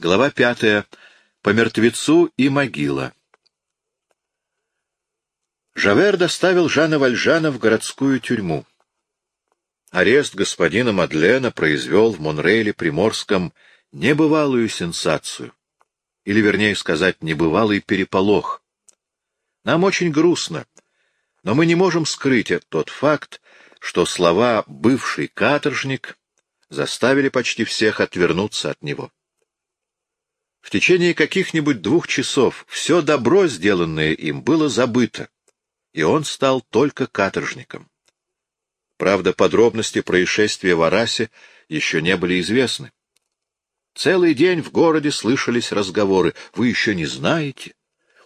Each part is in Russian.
Глава пятая. По мертвецу и могила. Жавер доставил Жана Вальжана в городскую тюрьму. Арест господина Мадлена произвел в Монрейле Приморском небывалую сенсацию, или, вернее сказать, небывалый переполох. Нам очень грустно, но мы не можем скрыть тот факт, что слова «бывший каторжник» заставили почти всех отвернуться от него. В течение каких-нибудь двух часов все добро, сделанное им, было забыто, и он стал только каторжником. Правда, подробности происшествия в Арасе еще не были известны. Целый день в городе слышались разговоры. Вы еще не знаете?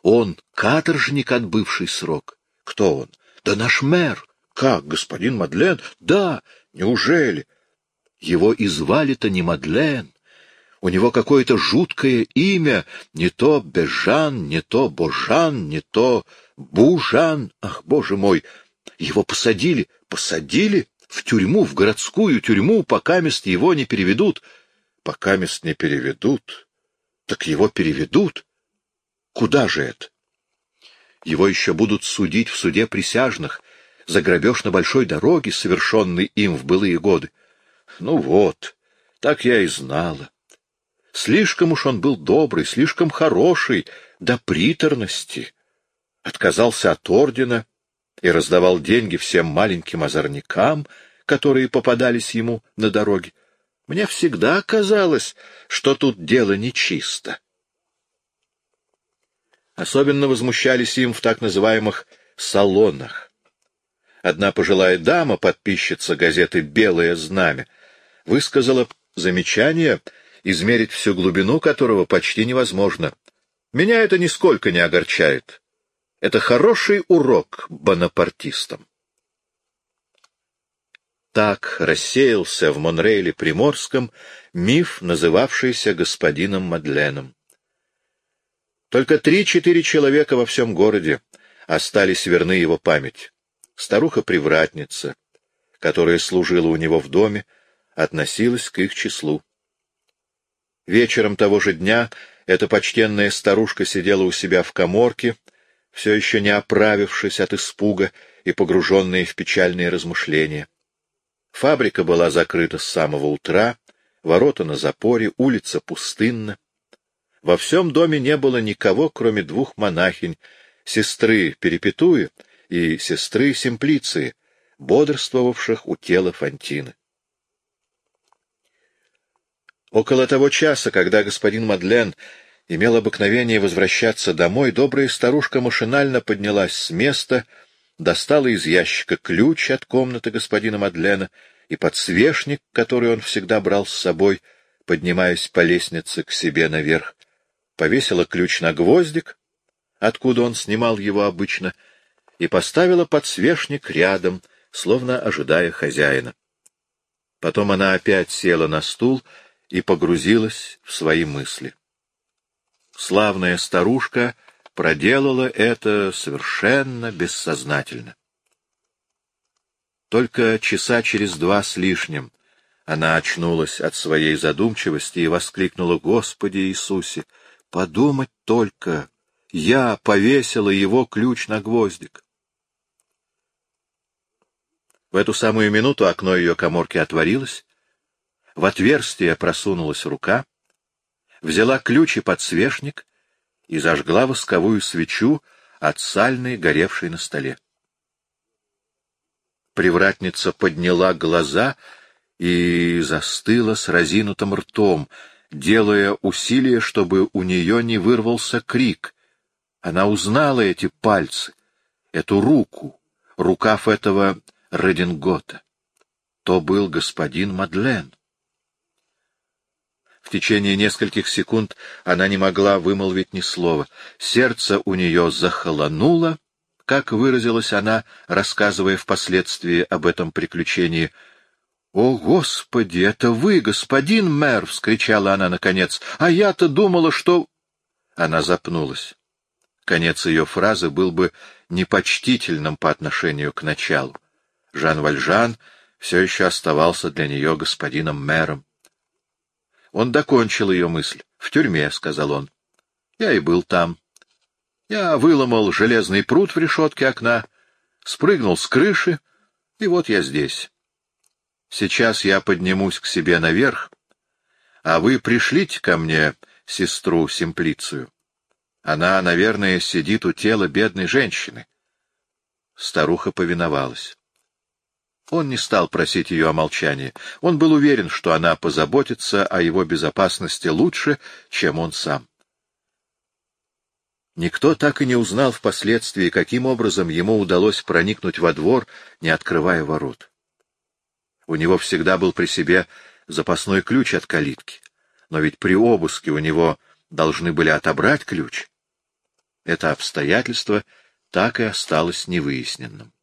Он каторжник, отбывший срок. Кто он? Да наш мэр. Как, господин Мадлен? Да, неужели? Его и звали-то не Мадлен. У него какое-то жуткое имя, не то Бежан, не то Божан, не то Бужан. Ах, боже мой! Его посадили, посадили в тюрьму, в городскую тюрьму, пока мест его не переведут. Пока мест не переведут, так его переведут. Куда же это? Его еще будут судить в суде присяжных за грабеж на большой дороге, совершенный им в былые годы. Ну вот, так я и знала. Слишком уж он был добрый, слишком хороший, до приторности. Отказался от ордена и раздавал деньги всем маленьким озорникам, которые попадались ему на дороге. Мне всегда казалось, что тут дело нечисто. Особенно возмущались им в так называемых «салонах». Одна пожилая дама, подписчица газеты «Белое знамя», высказала замечание, измерить всю глубину которого почти невозможно. Меня это нисколько не огорчает. Это хороший урок бонапартистам. Так рассеялся в Монрейле Приморском миф, называвшийся господином Мадленом. Только три-четыре человека во всем городе остались верны его память. Старуха-привратница, которая служила у него в доме, относилась к их числу. Вечером того же дня эта почтенная старушка сидела у себя в коморке, все еще не оправившись от испуга и погруженная в печальные размышления. Фабрика была закрыта с самого утра, ворота на запоре, улица пустынна. Во всем доме не было никого, кроме двух монахинь, сестры Перепетуи и сестры Симплиции, бодрствовавших у тела Фантины. Около того часа, когда господин Мадлен имел обыкновение возвращаться домой, добрая старушка машинально поднялась с места, достала из ящика ключ от комнаты господина Мадлена и подсвечник, который он всегда брал с собой, поднимаясь по лестнице к себе наверх, повесила ключ на гвоздик, откуда он снимал его обычно, и поставила подсвечник рядом, словно ожидая хозяина. Потом она опять села на стул и погрузилась в свои мысли. Славная старушка проделала это совершенно бессознательно. Только часа через два с лишним она очнулась от своей задумчивости и воскликнула «Господи Иисусе! Подумать только! Я повесила его ключ на гвоздик!» В эту самую минуту окно ее коморки отворилось, в отверстие просунулась рука, взяла ключ и подсвечник и зажгла восковую свечу от сальной, горевшей на столе. Привратница подняла глаза и застыла с разинутым ртом, делая усилие, чтобы у нее не вырвался крик. Она узнала эти пальцы, эту руку, рукав этого Редингота. То был господин Мадлен. В течение нескольких секунд она не могла вымолвить ни слова. Сердце у нее захолонуло, как выразилась она, рассказывая впоследствии об этом приключении. «О, Господи, это вы, господин мэр!» — вскричала она наконец. «А я-то думала, что...» Она запнулась. Конец ее фразы был бы непочтительным по отношению к началу. Жан Вальжан все еще оставался для нее господином мэром. Он докончил ее мысль. — В тюрьме, — сказал он. — Я и был там. Я выломал железный пруд в решетке окна, спрыгнул с крыши, и вот я здесь. Сейчас я поднимусь к себе наверх, а вы пришлите ко мне сестру Симплицию. Она, наверное, сидит у тела бедной женщины. Старуха повиновалась. Он не стал просить ее о молчании. Он был уверен, что она позаботится о его безопасности лучше, чем он сам. Никто так и не узнал впоследствии, каким образом ему удалось проникнуть во двор, не открывая ворот. У него всегда был при себе запасной ключ от калитки, но ведь при обыске у него должны были отобрать ключ. Это обстоятельство так и осталось невыясненным.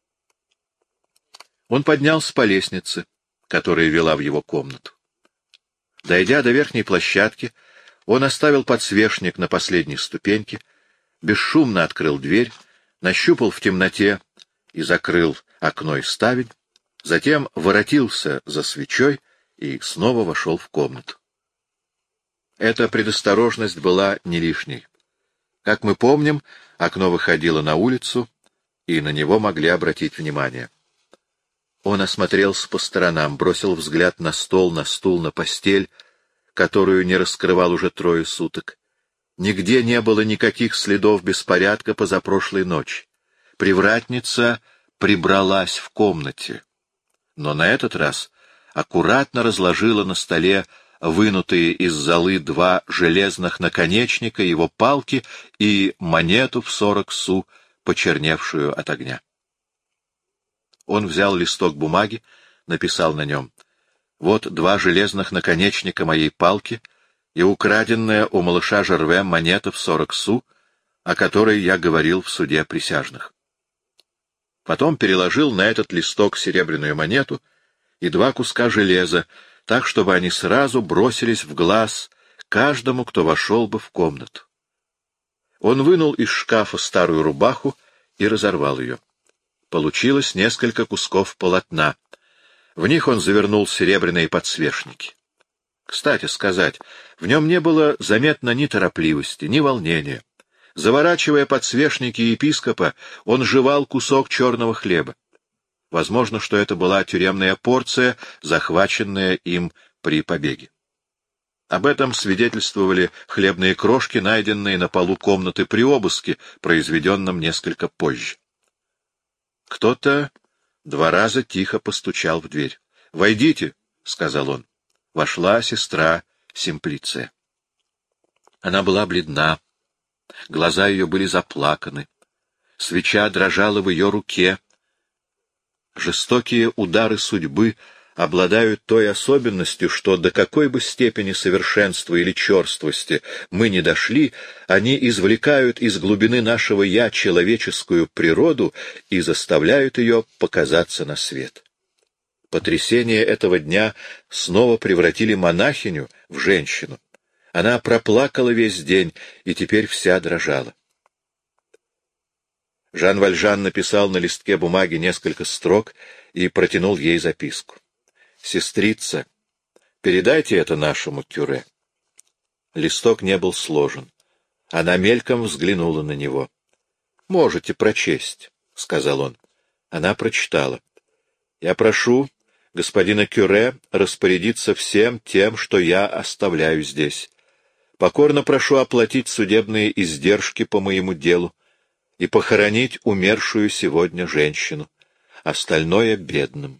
Он поднялся по лестнице, которая вела в его комнату. Дойдя до верхней площадки, он оставил подсвечник на последней ступеньке, бесшумно открыл дверь, нащупал в темноте и закрыл окно и ставень, затем воротился за свечой и снова вошел в комнату. Эта предосторожность была не лишней. Как мы помним, окно выходило на улицу, и на него могли обратить внимание. Он осмотрелся по сторонам, бросил взгляд на стол, на стул, на постель, которую не раскрывал уже трое суток. Нигде не было никаких следов беспорядка позапрошлой ночи. Привратница прибралась в комнате, но на этот раз аккуратно разложила на столе вынутые из золы два железных наконечника, его палки и монету в сорок су, почерневшую от огня. Он взял листок бумаги, написал на нем «Вот два железных наконечника моей палки и украденная у малыша Жерве монета в сорок су, о которой я говорил в суде присяжных». Потом переложил на этот листок серебряную монету и два куска железа, так, чтобы они сразу бросились в глаз каждому, кто вошел бы в комнату. Он вынул из шкафа старую рубаху и разорвал ее. Получилось несколько кусков полотна. В них он завернул серебряные подсвечники. Кстати сказать, в нем не было заметно ни торопливости, ни волнения. Заворачивая подсвечники епископа, он жевал кусок черного хлеба. Возможно, что это была тюремная порция, захваченная им при побеге. Об этом свидетельствовали хлебные крошки, найденные на полу комнаты при обыске, произведенном несколько позже. Кто-то два раза тихо постучал в дверь. — Войдите, — сказал он. Вошла сестра Симплиция. Она была бледна, глаза ее были заплаканы, свеча дрожала в ее руке, Жестокие удары судьбы обладают той особенностью, что до какой бы степени совершенства или черствости мы не дошли, они извлекают из глубины нашего «я» человеческую природу и заставляют ее показаться на свет. Потрясения этого дня снова превратили монахиню в женщину. Она проплакала весь день и теперь вся дрожала. Жан Вальжан написал на листке бумаги несколько строк и протянул ей записку. «Сестрица, передайте это нашему кюре». Листок не был сложен. Она мельком взглянула на него. «Можете прочесть», — сказал он. Она прочитала. «Я прошу господина Кюре распорядиться всем тем, что я оставляю здесь. Покорно прошу оплатить судебные издержки по моему делу и похоронить умершую сегодня женщину, остальное — бедным.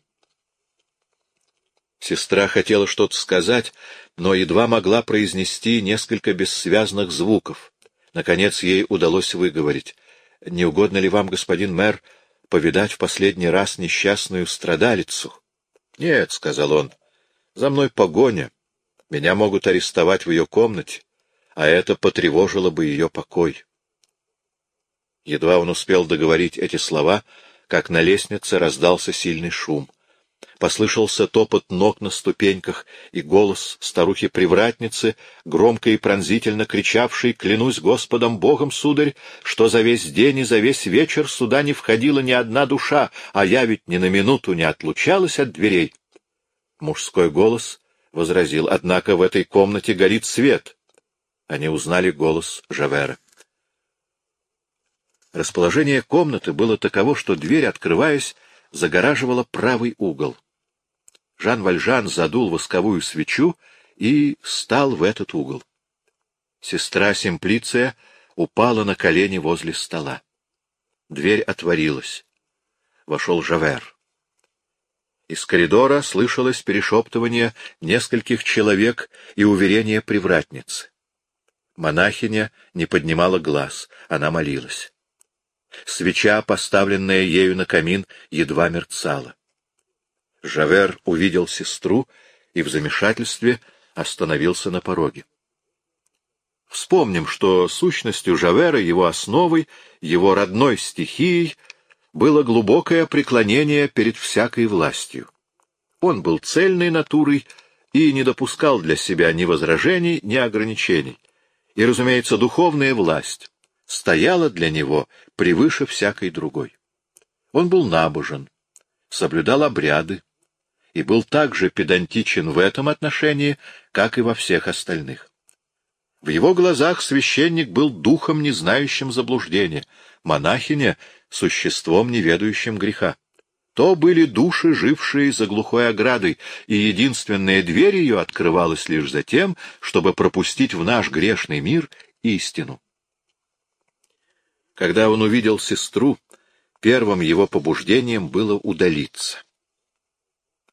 Сестра хотела что-то сказать, но едва могла произнести несколько бессвязных звуков. Наконец ей удалось выговорить. — Не угодно ли вам, господин мэр, повидать в последний раз несчастную страдалицу? — Нет, — сказал он, — за мной погоня. Меня могут арестовать в ее комнате, а это потревожило бы ее покой. Едва он успел договорить эти слова, как на лестнице раздался сильный шум. Послышался топот ног на ступеньках и голос старухи-привратницы, громко и пронзительно кричавший «Клянусь Господом Богом, сударь, что за весь день и за весь вечер сюда не входила ни одна душа, а я ведь ни на минуту не отлучалась от дверей». Мужской голос возразил, — однако в этой комнате горит свет. Они узнали голос Жавера. Расположение комнаты было таково, что дверь, открываясь, загораживала правый угол. Жан Вальжан задул восковую свечу и стал в этот угол. Сестра Симплиция упала на колени возле стола. Дверь отворилась. Вошел Жавер. Из коридора слышалось перешептывание нескольких человек и уверение привратницы. Монахиня не поднимала глаз, она молилась. Свеча, поставленная ею на камин, едва мерцала. Жавер увидел сестру и в замешательстве остановился на пороге. Вспомним, что сущностью Жавера, его основой, его родной стихией было глубокое преклонение перед всякой властью. Он был цельной натурой и не допускал для себя ни возражений, ни ограничений. И, разумеется, духовная власть стояла для него превыше всякой другой. Он был набожен, соблюдал обряды и был так же педантичен в этом отношении, как и во всех остальных. В его глазах священник был духом, не знающим заблуждения, монахиня — существом, не ведающим греха. То были души, жившие за глухой оградой, и единственная дверь ее открывалась лишь за тем, чтобы пропустить в наш грешный мир истину. Когда он увидел сестру, первым его побуждением было удалиться.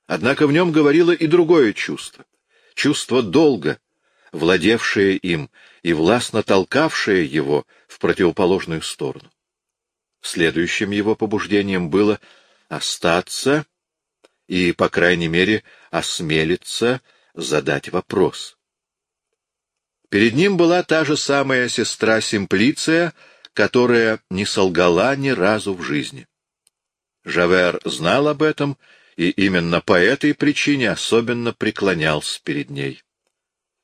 Однако в нем говорило и другое чувство — чувство долга, владевшее им и властно толкавшее его в противоположную сторону. Следующим его побуждением было остаться и, по крайней мере, осмелиться задать вопрос. Перед ним была та же самая сестра Симплиция, которая не солгала ни разу в жизни. Жавер знал об этом и именно по этой причине особенно преклонялся перед ней.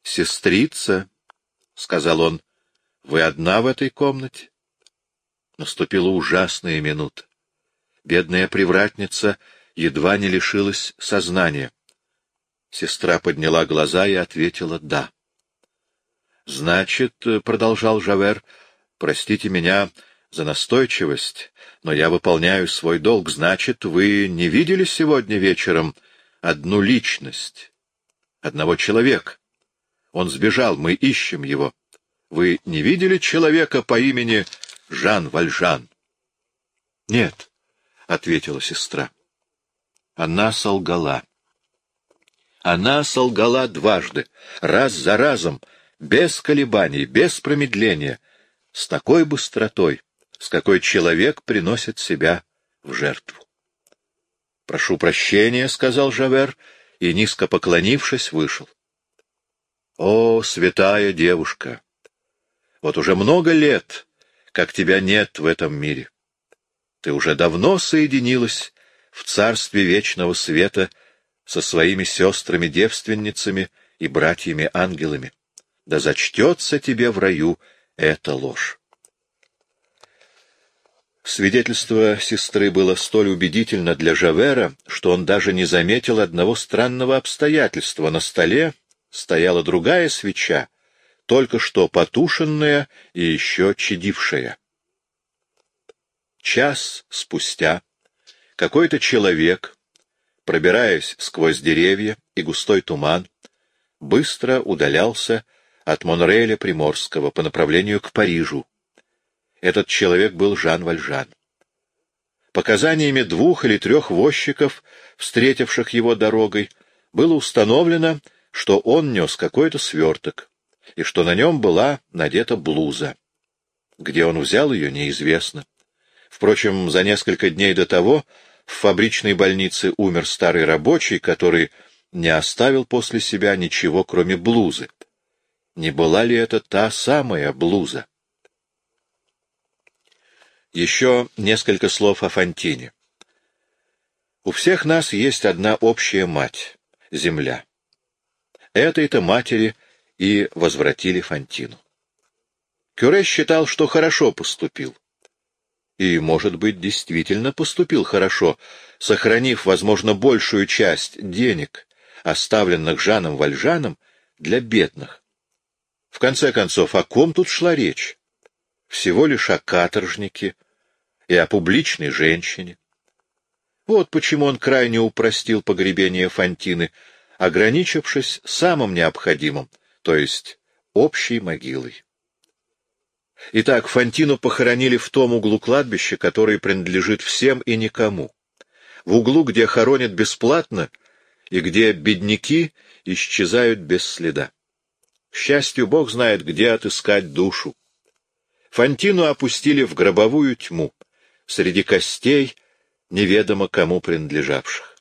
«Сестрица», — сказал он, — «вы одна в этой комнате?» Наступила ужасная минута. Бедная привратница едва не лишилась сознания. Сестра подняла глаза и ответила «да». «Значит, — продолжал Жавер, — простите меня за настойчивость, но я выполняю свой долг. Значит, вы не видели сегодня вечером одну личность, одного человека? Он сбежал, мы ищем его. Вы не видели человека по имени Жан Вальжан? — Нет, — ответила сестра. Она солгала. Она солгала дважды, раз за разом, без колебаний, без промедления, с такой быстротой, с какой человек приносит себя в жертву. — Прошу прощения, — сказал Жавер, и, низко поклонившись, вышел. — О, святая девушка! Вот уже много лет как тебя нет в этом мире. Ты уже давно соединилась в царстве вечного света со своими сестрами-девственницами и братьями-ангелами. Да зачтется тебе в раю эта ложь. Свидетельство сестры было столь убедительно для Жавера, что он даже не заметил одного странного обстоятельства. На столе стояла другая свеча, только что потушенная и еще чадившая. Час спустя какой-то человек, пробираясь сквозь деревья и густой туман, быстро удалялся от Монреля Приморского по направлению к Парижу. Этот человек был Жан Вальжан. Показаниями двух или трех возчиков, встретивших его дорогой, было установлено, что он нес какой-то сверток и что на нем была надета блуза. Где он взял ее, неизвестно. Впрочем, за несколько дней до того в фабричной больнице умер старый рабочий, который не оставил после себя ничего, кроме блузы. Не была ли это та самая блуза? Еще несколько слов о Фонтине. У всех нас есть одна общая мать — земля. Этой-то матери и возвратили Фонтину. Кюре считал, что хорошо поступил. И, может быть, действительно поступил хорошо, сохранив, возможно, большую часть денег, оставленных Жаном Вальжаном, для бедных. В конце концов, о ком тут шла речь? Всего лишь о каторжнике и о публичной женщине. Вот почему он крайне упростил погребение Фантины, ограничившись самым необходимым, то есть общей могилой. Итак, Фантину похоронили в том углу кладбища, который принадлежит всем и никому. В углу, где хоронят бесплатно и где бедняки исчезают без следа. К счастью, Бог знает, где отыскать душу. Фантину опустили в гробовую тьму, среди костей, неведомо кому принадлежавших.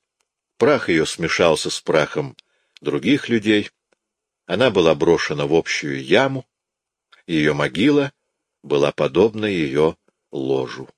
Прах ее смешался с прахом других людей. Она была брошена в общую яму, ее могила была подобна ее ложу.